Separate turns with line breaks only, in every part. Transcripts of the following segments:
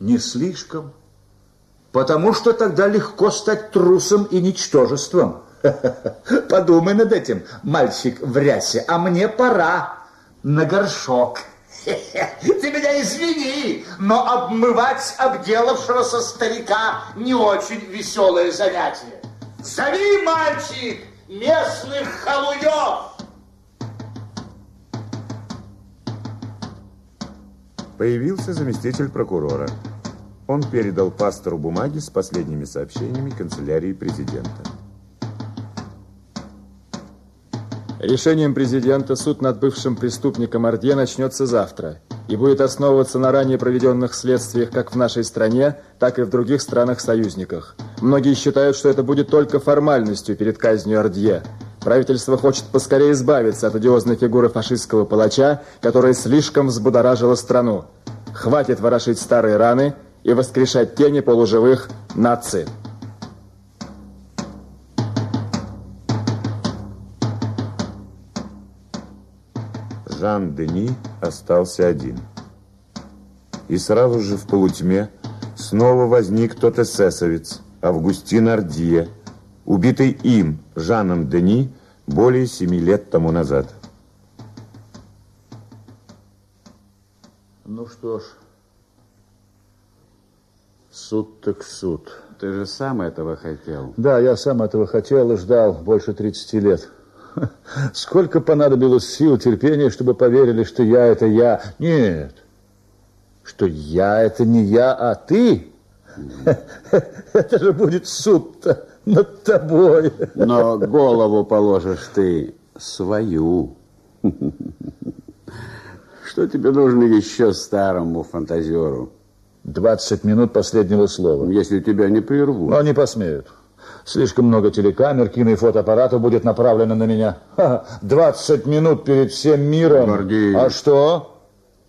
Не слишком. Потому что тогда легко стать трусом и ничтожеством. Подумай над этим, мальчик в рясе. А мне пора на горшок. Ты меня извини, но обмывать обделавшегося старика не очень веселое занятие. Зови, мальчик, местных халуев!
Появился заместитель прокурора. Он передал пастору бумаги с последними сообщениями канцелярии президента.
Решением президента суд над бывшим преступником Ордье начнется завтра и будет основываться на ранее проведенных следствиях как в нашей стране, так и в других странах-союзниках. Многие считают, что это будет только формальностью перед казнью Ордье. Правительство хочет поскорее избавиться от одиозной фигуры фашистского палача, которая слишком взбудоражила страну. Хватит ворошить старые раны и воскрешать тени полуживых наций.
Жан-Дени остался один. И сразу же в полутьме снова возник тот эсэсовец, Августин Ардье, убитый им, Жаном Дени, более семи лет тому назад.
Ну что ж, суд так суд.
Ты же сам этого хотел.
Да, я сам этого хотел и ждал больше 30 лет. Сколько понадобилось сил, терпения, чтобы поверили, что я это я. Нет, что я это не я, а ты. Это же будет суд-то над тобой.
Но голову положишь ты свою. Что тебе нужно еще старому фантазеру?
20 минут последнего слова.
Если тебя не прервут.
Но они посмеют. Слишком много телекамер, кино и фотоаппаратов будет направлено на меня. Ха, 20 минут перед всем миром.
Гордей.
А что?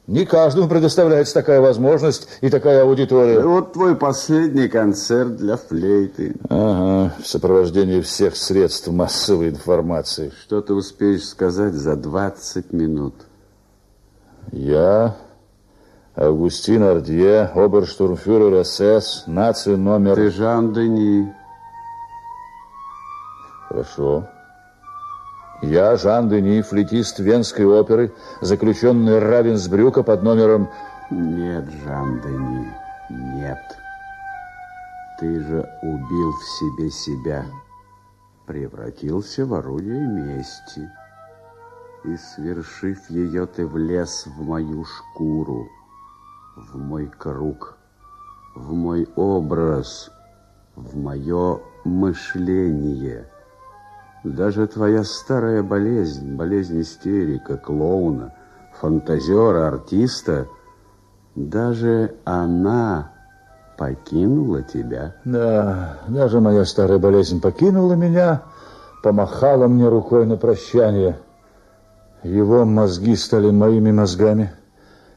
Не каждому предоставляется такая возможность и такая аудитория.
Вот твой последний концерт для флейты.
Ага, в сопровождении всех средств массовой информации.
Что ты успеешь сказать за 20 минут?
Я, Августин Ардье, оберштурмфюрер СС, нацию номер...
Ты Жан Дени.
Хорошо. Я, Жан Дени, флетист Венской оперы, заключенный Равенсбрюка под номером...
Нет, Жан Дени, нет. Ты же убил в себе себя. Превратился в орудие мести. И, свершив ее, ты влез в мою шкуру, в мой круг, в мой образ, в мое мышление. Даже твоя старая болезнь, болезнь истерика, клоуна, фантазера, артиста, даже она покинула тебя.
Да, даже моя старая болезнь покинула меня, помахала мне рукой на прощание. Его мозги стали моими мозгами,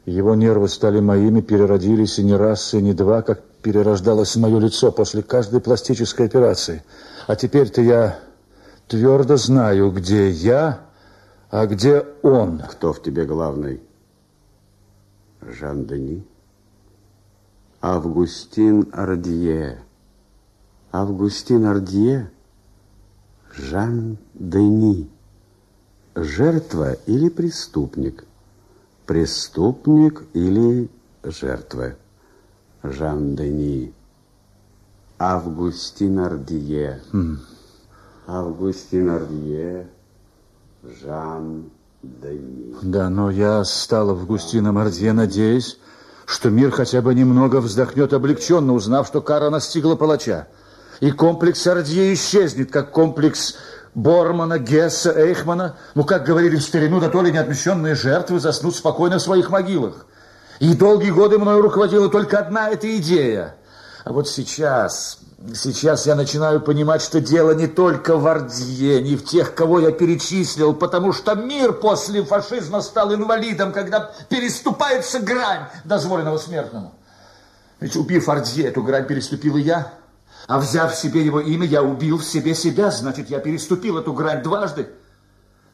его нервы стали моими, переродились и не раз, и не два, как перерождалось мое лицо после каждой пластической операции. А теперь-то я твердо знаю, где я, а где он.
Кто в тебе главный? Жан Дени? Августин Ардье. Августин Ардье? Жан Дени. Жертва или преступник? Преступник или жертва? Жан Дени. Августин Ардье.
Хм.
Августин Ардье. Жан Дени.
Да, но я стал Августином Ардье, надеясь, что мир хотя бы немного вздохнет облегченно, узнав, что кара настигла палача. И комплекс Ардье исчезнет, как комплекс Бормана, Гесса, Эйхмана. Ну, как говорили в старину, да то ли неотмещенные жертвы заснут спокойно в своих могилах. И долгие годы мною руководила только одна эта идея. А вот сейчас, сейчас я начинаю понимать, что дело не только в Ардье, не в тех, кого я перечислил, потому что мир после фашизма стал инвалидом, когда переступается грань, дозволенного смертному. Ведь убив Ардье, эту грань переступил и я. А взяв себе его имя, я убил в себе себя, значит, я переступил эту грань дважды.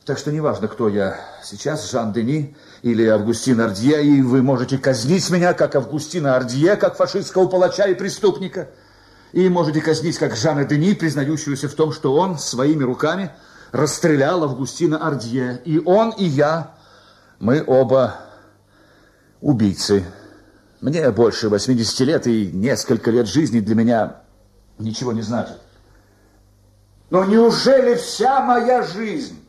Так что неважно, кто я сейчас, Жан-Дени или Августин Ардье, и вы можете казнить меня, как Августина Ардье, как фашистского палача и преступника. И можете казнить, как Жана Дени, признающегося в том, что он своими руками расстрелял Августина Ардье. И он, и я, мы оба убийцы. Мне больше 80 лет, и несколько лет жизни для меня ничего не значит. Но неужели вся моя жизнь,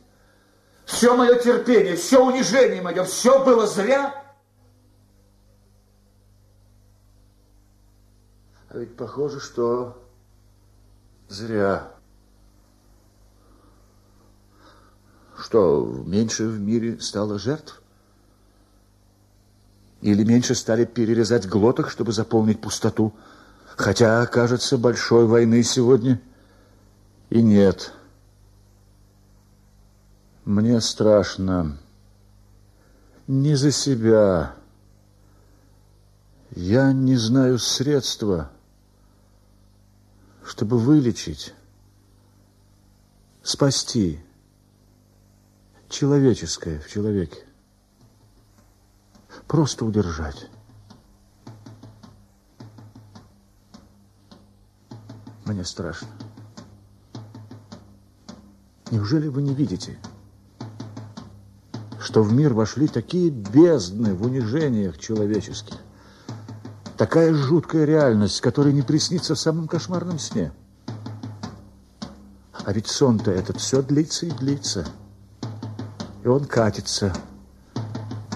все мое терпение, все унижение мое, все было зря? А ведь похоже, что зря. Что, меньше в мире стало жертв? Или меньше стали перерезать глоток, чтобы заполнить пустоту? Хотя, кажется, большой войны сегодня и нет. Мне страшно. Не за себя. Я не знаю средства, чтобы вылечить, спасти человеческое в человеке. Просто удержать. Мне страшно. Неужели вы не видите, что в мир вошли такие бездны в унижениях человеческих? Такая жуткая реальность, которая не приснится в самом кошмарном сне. А ведь сон-то этот все длится и длится. И он катится,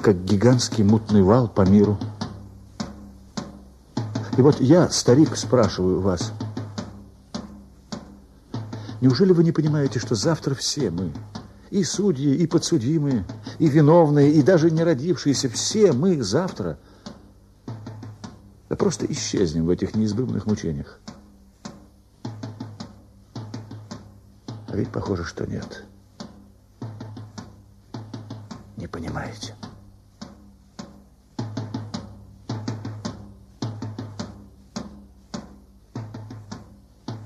как гигантский мутный вал по миру. И вот я, старик, спрашиваю вас – Неужели вы не понимаете, что завтра все мы, и судьи, и подсудимые, и виновные, и даже не родившиеся, все мы завтра да просто исчезнем в этих неизбывных мучениях? А ведь похоже, что нет. Не понимаете.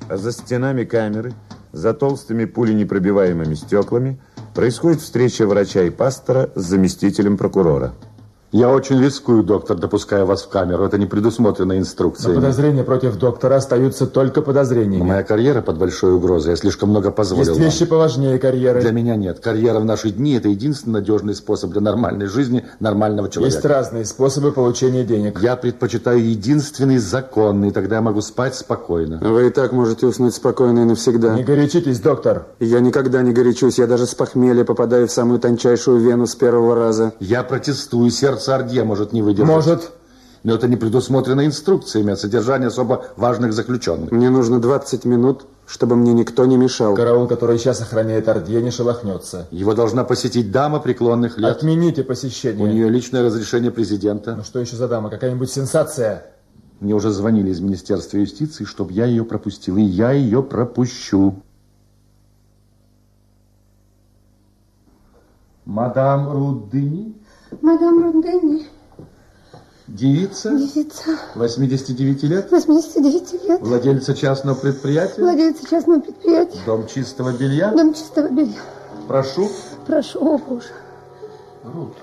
А за стенами камеры за толстыми пуленепробиваемыми стеклами происходит встреча врача и пастора с заместителем прокурора.
Я очень рискую, доктор, допуская вас в камеру. Это не предусмотрено инструкцией.
Но подозрения против доктора остаются только подозрениями.
Моя карьера под большой угрозой. Я слишком много позволил
Есть вещи
вам.
поважнее карьеры.
Для меня нет. Карьера в наши дни – это единственный надежный способ для нормальной жизни нормального человека.
Есть разные способы получения денег.
Я предпочитаю единственный законный. Тогда я могу спать спокойно.
Вы и так можете уснуть спокойно и навсегда.
Не горячитесь, доктор.
Я никогда не горячусь. Я даже с похмелья попадаю в самую тончайшую вену с первого раза.
Я протестую. Сердце Ардье может не выдержать.
Может.
Но это не предусмотрено инструкциями о содержании особо важных заключенных.
Мне нужно 20 минут, чтобы мне никто не мешал.
Караул, который сейчас охраняет Ардье, не шелохнется.
Его должна посетить дама преклонных лет.
Отмените посещение.
У нее личное разрешение президента.
Ну что еще за дама? Какая-нибудь сенсация?
Мне уже звонили из Министерства юстиции, чтобы я ее пропустил. И я ее пропущу. Мадам Рудыни?
Мадам Рундени,
Девица?
девица,
89 лет?
89 лет,
Владельца частного предприятия?
владелица частного предприятия,
Дом чистого белья?
дом чистого белья.
Прошу.
Прошу, о боже.
Руд.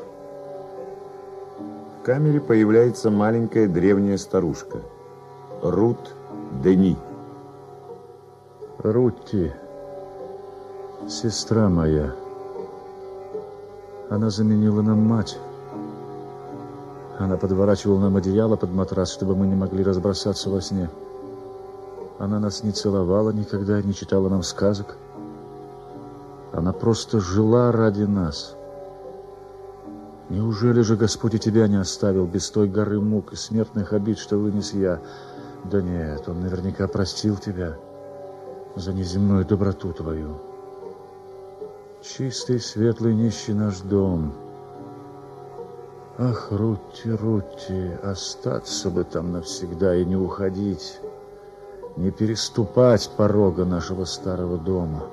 В камере появляется маленькая древняя старушка. Рут Дени.
Рутти, сестра моя, она заменила нам мать. Она подворачивала нам одеяло под матрас, чтобы мы не могли разбросаться во сне. Она нас не целовала никогда, не читала нам сказок. Она просто жила ради нас. Неужели же Господь и тебя не оставил без той горы мук и смертных обид, что вынес я? Да нет, Он наверняка простил тебя за неземную доброту твою. Чистый, светлый, нищий наш дом. Ах, Рутти, Рутти, остаться бы там навсегда и не уходить, не переступать порога нашего старого дома.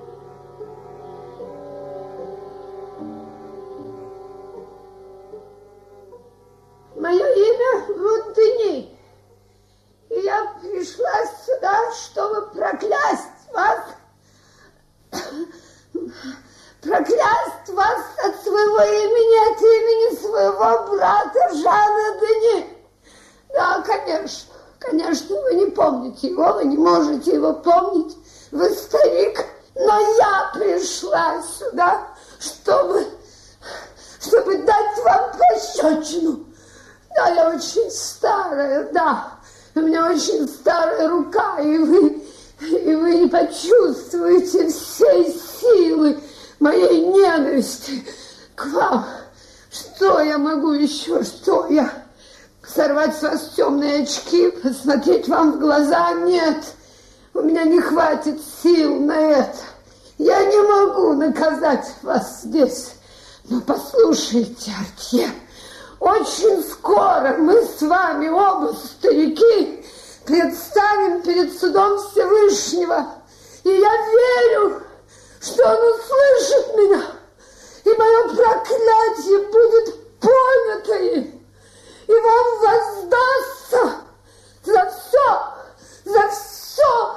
Жана Дени. Да, конечно, конечно, вы не помните его, вы не можете его помнить. Вы старик, но я пришла сюда, чтобы, чтобы дать вам пощечину. Да, я очень старая, да. У меня очень старая рука, и вы, и вы не почувствуете всей силы моей ненависти к вам. Что я могу еще? Что я? Сорвать с вас темные очки, посмотреть вам в глаза? Нет, у меня не хватит сил на это. Я не могу наказать вас здесь. Но послушайте, Артье, очень скоро мы с вами оба старики предстанем перед судом Всевышнего. И я верю, что он услышит меня, и мое проклятие будет понято и вам воздастся за все, за все,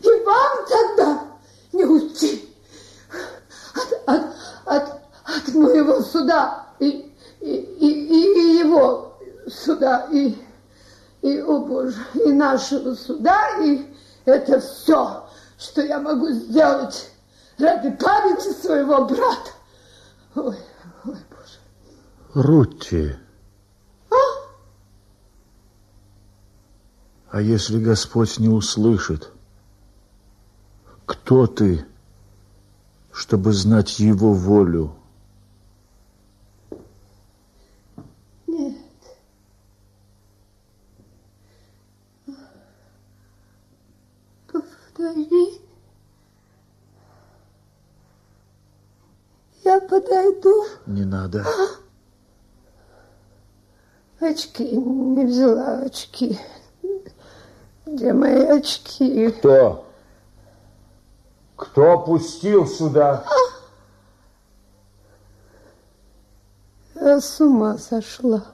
и вам тогда не уйти от, от, от, от моего суда и, и, и, и его суда, и, и, о Боже, и нашего суда, и это все, что я могу сделать ради памяти своего брата. Ой, ой, Боже.
Рутти.
А?
А если Господь не услышит, кто ты, чтобы знать Его волю?
Нет. Повтори. Я подойду.
Не надо.
Очки не взяла очки. Где мои очки?
Кто? Кто пустил сюда?
Я с ума сошла.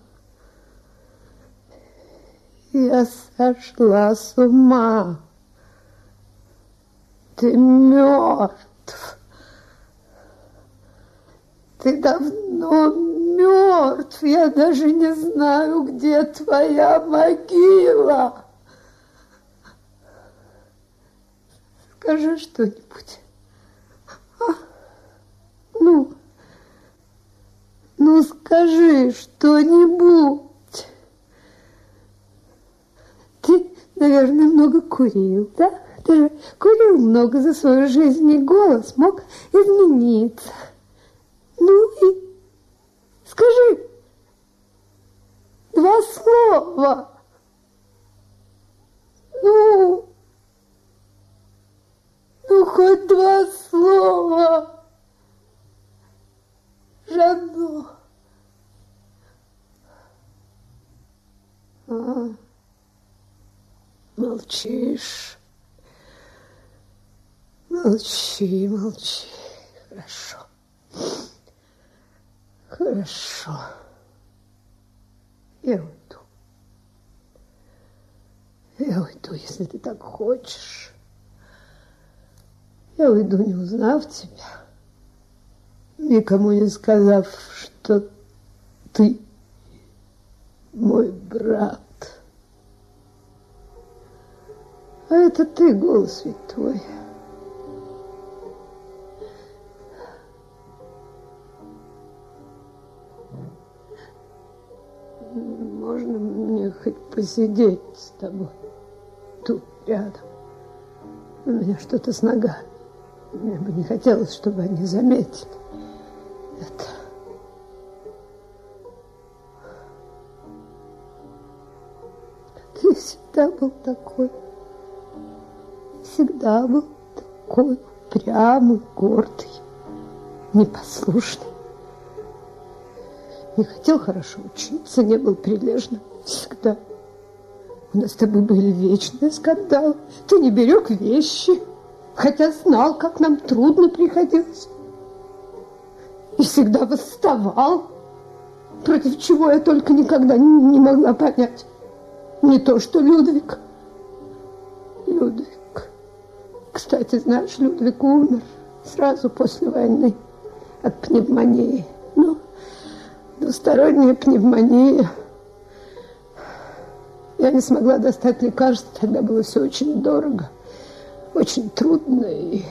Я сошла с ума. Ты мертв. Ты давно мертв. Я даже не знаю, где твоя могила. Скажи что-нибудь. А? Ну, ну скажи что-нибудь. Ты, наверное, много курил, да? Ты же курил много за свою жизнь, и голос мог измениться. Ну и скажи два слова. Ну, ну хоть два слова. Жано. А, молчишь. Молчи, молчи. Хорошо. Хорошо. Я. Я уйду, если ты так хочешь. Я уйду, не узнав тебя, никому не сказав, что ты мой брат. А это ты, голос ведь твой. Можно мне хоть посидеть с тобой рядом? У меня что-то с ногами. Мне бы не хотелось, чтобы они заметили это. Ты всегда был такой. Всегда был такой упрямый, гордый, непослушный. Не хотел хорошо учиться, не был прилежным. Всегда. У нас с тобой были вечные скандалы. Ты не берег вещи, хотя знал, как нам трудно приходилось. И всегда восставал, против чего я только никогда не могла понять. Не то, что Людвиг. Людвиг. Кстати, знаешь, Людвиг умер сразу после войны от пневмонии. Ну, двусторонняя пневмония. Я не смогла достать лекарств, тогда было все очень дорого, очень трудно и